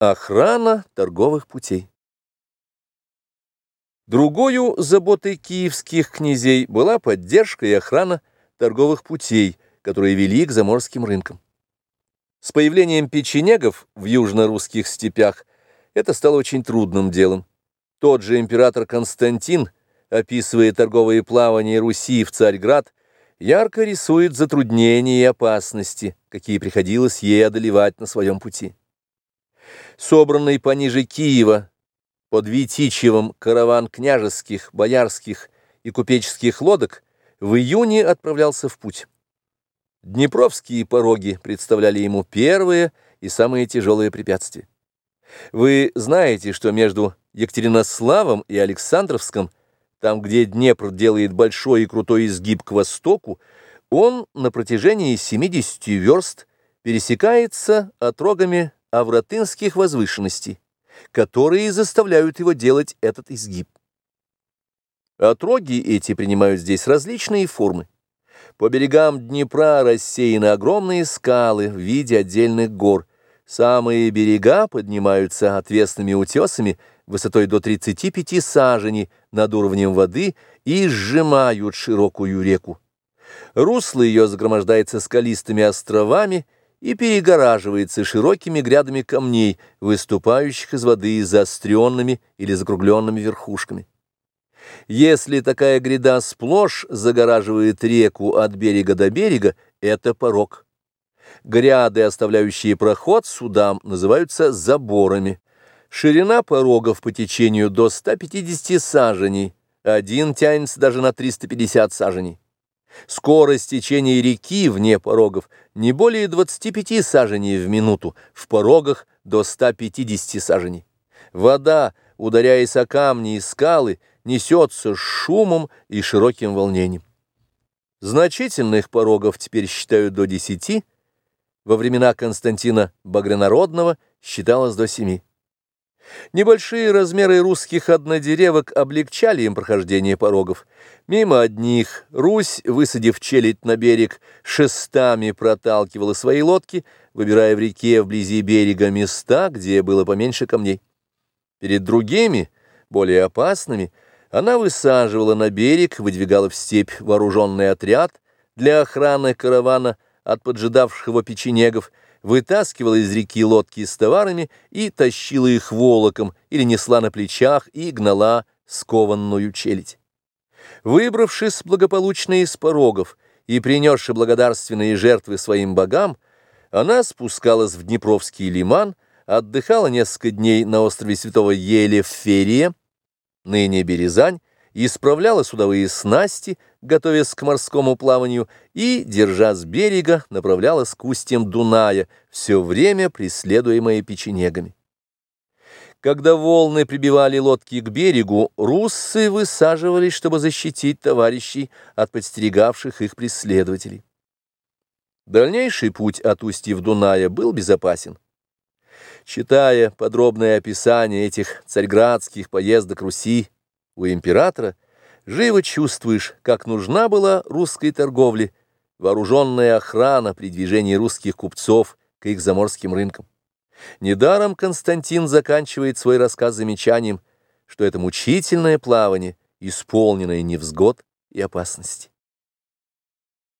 Охрана торговых путей. Другою заботой киевских князей была поддержка и охрана торговых путей, которые вели к заморским рынкам. С появлением печенегов в южно-русских степях это стало очень трудным делом. Тот же император Константин, описывая торговые плавания Руси в Царьград, ярко рисует затруднения и опасности, какие приходилось ей одолевать на своем пути собранный пониже Киева под Витичевым караван княжеских, боярских и купеческих лодок в июне отправлялся в путь. Днепровские пороги представляли ему первые и самые тяжелые препятствия. Вы знаете, что между Екатеринославом и Александровском, там, где Днепр делает большой и крутой изгиб к востоку, он на протяжении 70 верст пересекается отрогами авратынских возвышенностей, которые заставляют его делать этот изгиб. Отроги эти принимают здесь различные формы. По берегам Днепра рассеяны огромные скалы в виде отдельных гор. Самые берега поднимаются отвесными утесами высотой до 35 саженей над уровнем воды и сжимают широкую реку. Русло ее загромождается скалистыми островами и перегораживается широкими грядами камней, выступающих из воды заостренными или закругленными верхушками. Если такая гряда сплошь загораживает реку от берега до берега, это порог. Гряды, оставляющие проход судам, называются заборами. Ширина порогов по течению до 150 саженей, один тянется даже на 350 саженей. Скорость течения реки вне порогов не более 25 саженей в минуту, в порогах до 150 саженей. Вода, ударяясь о камни и скалы, несется с шумом и широким волнением. Значительных порогов теперь считают до 10, во времена Константина Багрянародного считалось до 7. Небольшие размеры русских однодеревок облегчали им прохождение порогов. Мимо одних Русь, высадив челядь на берег, шестами проталкивала свои лодки, выбирая в реке вблизи берега места, где было поменьше камней. Перед другими, более опасными, она высаживала на берег, выдвигала в степь вооруженный отряд для охраны каравана от поджидавших его печенегов, вытаскивала из реки лодки с товарами и тащила их волоком или несла на плечах и гнала скованную челядь. Выбравшись благополучно из порогов и принесши благодарственные жертвы своим богам, она спускалась в Днепровский лиман, отдыхала несколько дней на острове Святого Елеферия, ныне Березань, исправляла судовые снасти, готовясь к морскому плаванию, и, держа с берега, направлялась к устьям Дуная, все время преследуемая печенегами. Когда волны прибивали лодки к берегу, руссы высаживались, чтобы защитить товарищей от подстерегавших их преследователей. Дальнейший путь от устьев Дуная был безопасен. Читая подробное описание этих царьградских поездок Руси, у императора, живо чувствуешь, как нужна была русской торговле вооруженная охрана при движении русских купцов к их заморским рынкам. Недаром Константин заканчивает свой рассказ замечанием, что это мучительное плавание, исполненное невзгод и опасности.